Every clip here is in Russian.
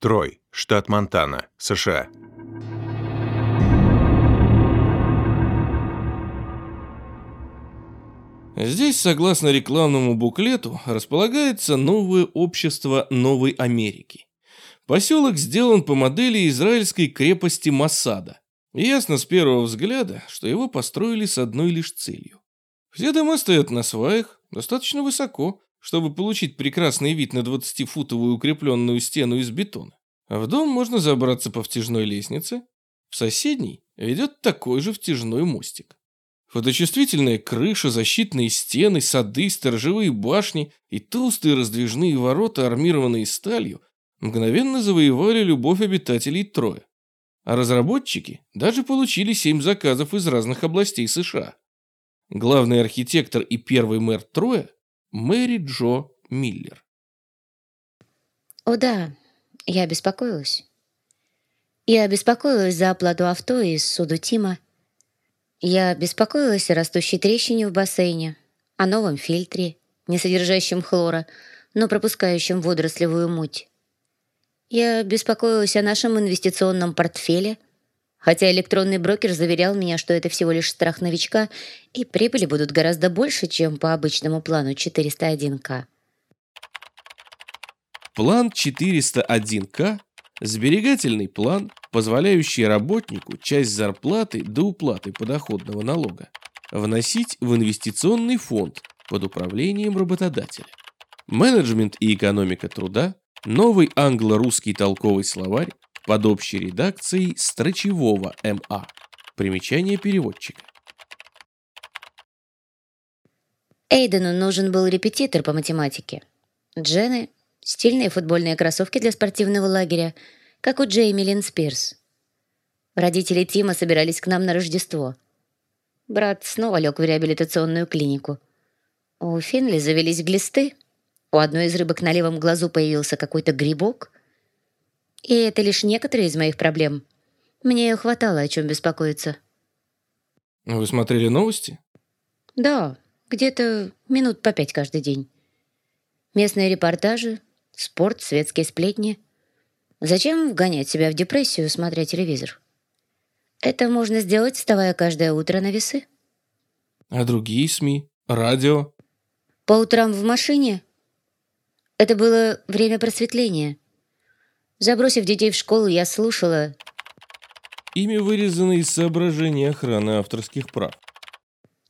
Трой, штат Монтана, США. Здесь, согласно рекламному буклету, располагается новое общество Новой Америки. Поселок сделан по модели израильской крепости Масада. Ясно с первого взгляда, что его построили с одной лишь целью. Все дома стоят на сваях, достаточно высоко, чтобы получить прекрасный вид на 20-футовую укрепленную стену из бетона. В дом можно забраться по втяжной лестнице. В соседний ведет такой же втяжной мостик. Фоточувствительная крыша, защитные стены, сады, сторожевые башни и толстые раздвижные ворота, армированные сталью, мгновенно завоевали любовь обитателей Троя. А разработчики даже получили семь заказов из разных областей США. Главный архитектор и первый мэр Троя – Мэри Джо Миллер. О да, я беспокоилась. Я беспокоилась за оплату авто из суду Тима, я беспокоилась о растущей трещине в бассейне, о новом фильтре, не содержащем хлора, но пропускающем водорослевую муть. Я беспокоилась о нашем инвестиционном портфеле, хотя электронный брокер заверял меня, что это всего лишь страх новичка, и прибыли будут гораздо больше, чем по обычному плану 401К. План 401К – сберегательный план, позволяющий работнику часть зарплаты до уплаты подоходного налога вносить в инвестиционный фонд под управлением работодателя. Менеджмент и экономика труда, новый англо-русский толковый словарь под общей редакцией Строчевого МА. Примечание переводчика. Эйдену нужен был репетитор по математике. Джены – стильные футбольные кроссовки для спортивного лагеря – как у Джейми Лин Спирс. Родители Тима собирались к нам на Рождество. Брат снова лег в реабилитационную клинику. У Финли завелись глисты. У одной из рыбок на левом глазу появился какой-то грибок. И это лишь некоторые из моих проблем. Мне хватало о чем беспокоиться. Вы смотрели новости? Да, где-то минут по пять каждый день. Местные репортажи, спорт, светские сплетни — Зачем вгонять себя в депрессию, смотря телевизор? Это можно сделать, вставая каждое утро на весы. А другие СМИ? Радио? По утрам в машине? Это было время просветления. Забросив детей в школу, я слушала... Имя вырезано из соображений охраны авторских прав.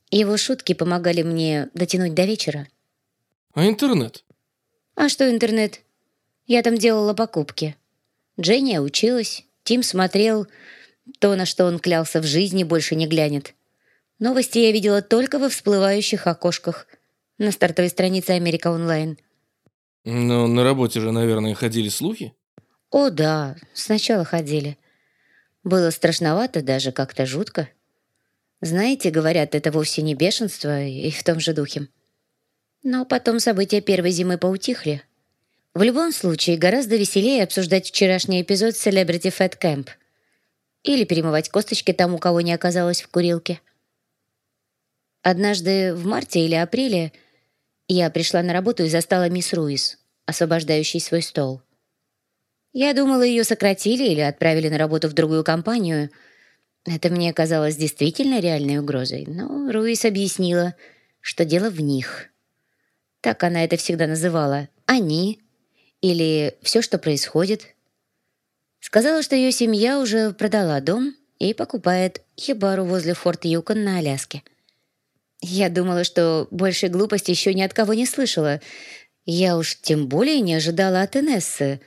Его шутки помогали мне дотянуть до вечера. А интернет? А что интернет? Я там делала покупки. Дженни училась, Тим смотрел, то, на что он клялся в жизни, больше не глянет. Новости я видела только во всплывающих окошках на стартовой странице Америка Онлайн. Но на работе же, наверное, ходили слухи? О, да, сначала ходили. Было страшновато, даже как-то жутко. Знаете, говорят, это вовсе не бешенство и в том же духе. Но потом события первой зимы поутихли. В любом случае, гораздо веселее обсуждать вчерашний эпизод Celebrity Fat Camp или перемывать косточки тому, кого не оказалось в курилке. Однажды в марте или апреле я пришла на работу и застала мисс Руис, освобождающей свой стол. Я думала, ее сократили или отправили на работу в другую компанию. Это мне казалось действительно реальной угрозой, но Руис объяснила, что дело в них. Так она это всегда называла. Они или все, что происходит. Сказала, что ее семья уже продала дом и покупает хибару возле Форт Юкон на Аляске. Я думала, что большей глупости еще ни от кого не слышала. Я уж тем более не ожидала от Инессы.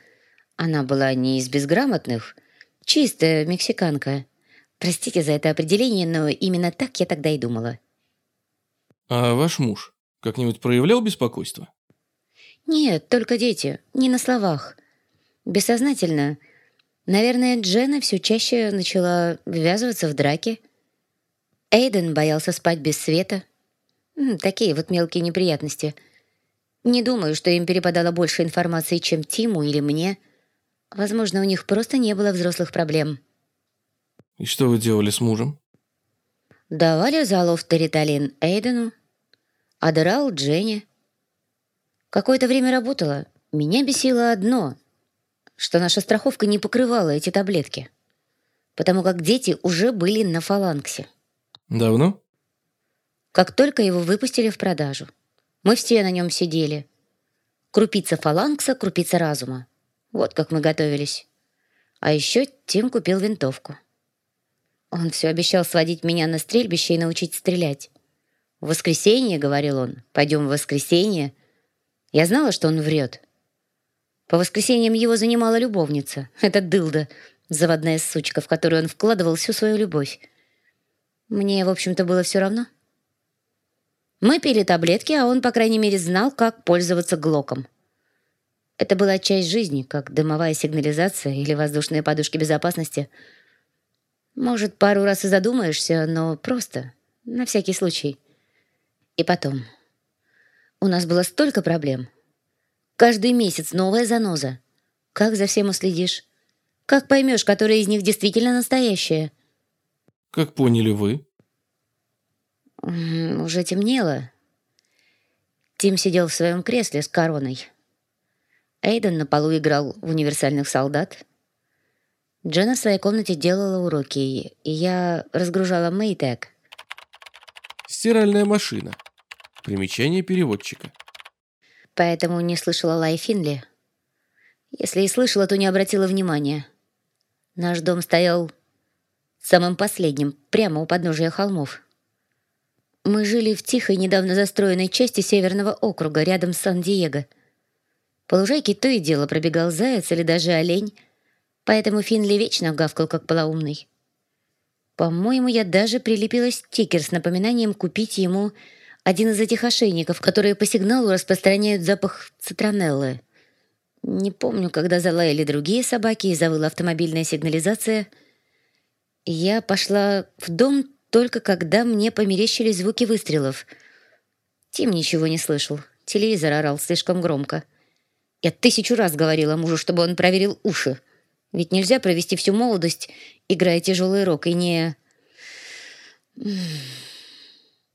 Она была не из безграмотных, чистая мексиканка. Простите за это определение, но именно так я тогда и думала. А ваш муж как-нибудь проявлял беспокойство? Нет, только дети, не на словах. Бессознательно. Наверное, Джена все чаще начала ввязываться в драки. Эйден боялся спать без света. Такие вот мелкие неприятности. Не думаю, что им перепадало больше информации, чем Тиму или мне. Возможно, у них просто не было взрослых проблем. И что вы делали с мужем? Давали залов Териталин Эйдену, Адерал Дженни. Какое-то время работала. Меня бесило одно. что наша страховка не покрывала эти таблетки, потому как дети уже были на фаланксе. Давно? Как только его выпустили в продажу. Мы все на нем сидели. Крупица фаланкса, крупица разума. Вот как мы готовились. А еще Тим купил винтовку. Он все обещал сводить меня на стрельбище и научить стрелять. «В воскресенье», — говорил он, — «пойдем в воскресенье». Я знала, что он врет. По воскресеньям его занимала любовница. Это дылда, заводная сучка, в которую он вкладывал всю свою любовь. Мне, в общем-то, было все равно. Мы пили таблетки, а он, по крайней мере, знал, как пользоваться глоком. Это была часть жизни, как дымовая сигнализация или воздушные подушки безопасности. Может, пару раз и задумаешься, но просто, на всякий случай. И потом. У нас было столько проблем. Каждый месяц новая заноза. Как за всем уследишь? Как поймешь, которая из них действительно настоящая? Как поняли вы? Уже темнело. Тим сидел в своем кресле с короной. Эйден на полу играл в универсальных солдат. Джена в своей комнате делала уроки, и я разгружала Мэйтек. Стиральная машина. Примечание переводчика. Поэтому не слышала Лай Финли. Если и слышала, то не обратила внимания. Наш дом стоял самым последним, прямо у подножия холмов. Мы жили в тихой, недавно застроенной части Северного округа, рядом с Сан-Диего. По лужайке то и дело пробегал заяц или даже олень, поэтому Финли вечно гавкал, как полоумный. По-моему, я даже прилепила стикер с напоминанием купить ему один из этих ошейников, которые по сигналу распространяют запах цитронеллы. Не помню, когда залаяли другие собаки и завыла автомобильная сигнализация. Я пошла в дом только когда мне померещились звуки выстрелов. Тим ничего не слышал. Телевизор орал слишком громко. Я тысячу раз говорила мужу, чтобы он проверил уши. Ведь нельзя провести всю молодость, играя тяжелый рок, и не...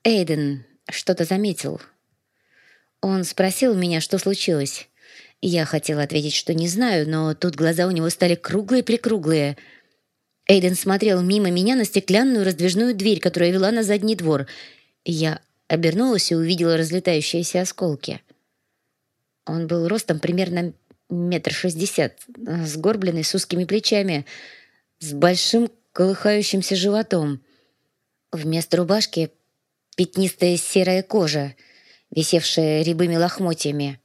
Эйден что-то заметил. Он спросил меня, что случилось. Я хотела ответить, что не знаю, но тут глаза у него стали круглые-прикруглые — Эйден смотрел мимо меня на стеклянную раздвижную дверь, которая вела на задний двор. Я обернулась и увидела разлетающиеся осколки. Он был ростом примерно метр шестьдесят, сгорбленный, с узкими плечами, с большим колыхающимся животом. Вместо рубашки пятнистая серая кожа, висевшая рябыми лохмотьями.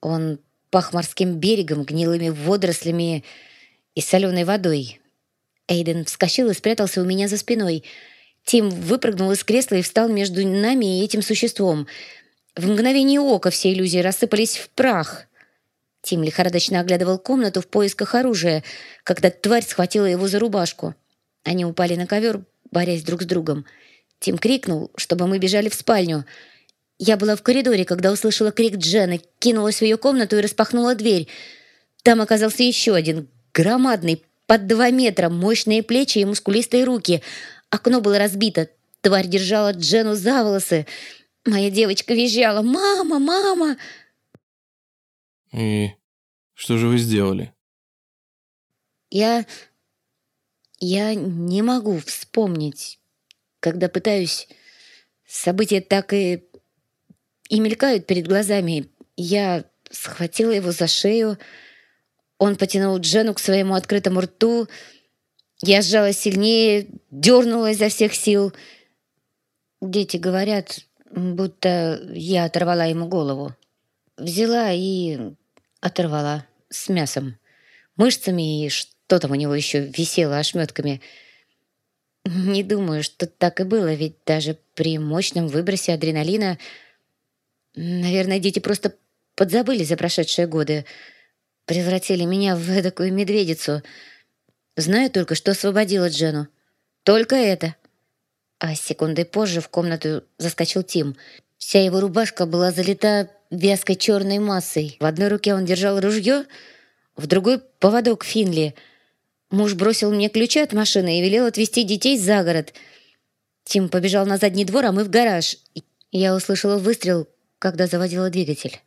Он пах морским берегом, гнилыми водорослями и соленой водой. Эйден вскочил и спрятался у меня за спиной. Тим выпрыгнул из кресла и встал между нами и этим существом. В мгновение ока все иллюзии рассыпались в прах. Тим лихорадочно оглядывал комнату в поисках оружия, когда тварь схватила его за рубашку. Они упали на ковер, борясь друг с другом. Тим крикнул, чтобы мы бежали в спальню. Я была в коридоре, когда услышала крик Джены, кинулась в ее комнату и распахнула дверь. Там оказался еще один, громадный, под два метра, мощные плечи и мускулистые руки. Окно было разбито. Тварь держала Джену за волосы. Моя девочка визжала «Мама! Мама!» «И что же вы сделали?» «Я... я не могу вспомнить. Когда пытаюсь, события так и... и мелькают перед глазами. Я схватила его за шею, он потянул Джену к своему открытому рту. Я сжалась сильнее, дернула изо всех сил. Дети говорят, будто я оторвала ему голову. Взяла и оторвала с мясом, мышцами и что там у него еще висело ошметками. Не думаю, что так и было, ведь даже при мощном выбросе адреналина... Наверное, дети просто подзабыли за прошедшие годы превратили меня в эдакую медведицу. Знаю только, что освободила Джену. Только это. А секундой позже в комнату заскочил Тим. Вся его рубашка была залита вязкой черной массой. В одной руке он держал ружье, в другой — поводок Финли. Муж бросил мне ключи от машины и велел отвезти детей за город. Тим побежал на задний двор, а мы в гараж. Я услышала выстрел, когда заводила двигатель.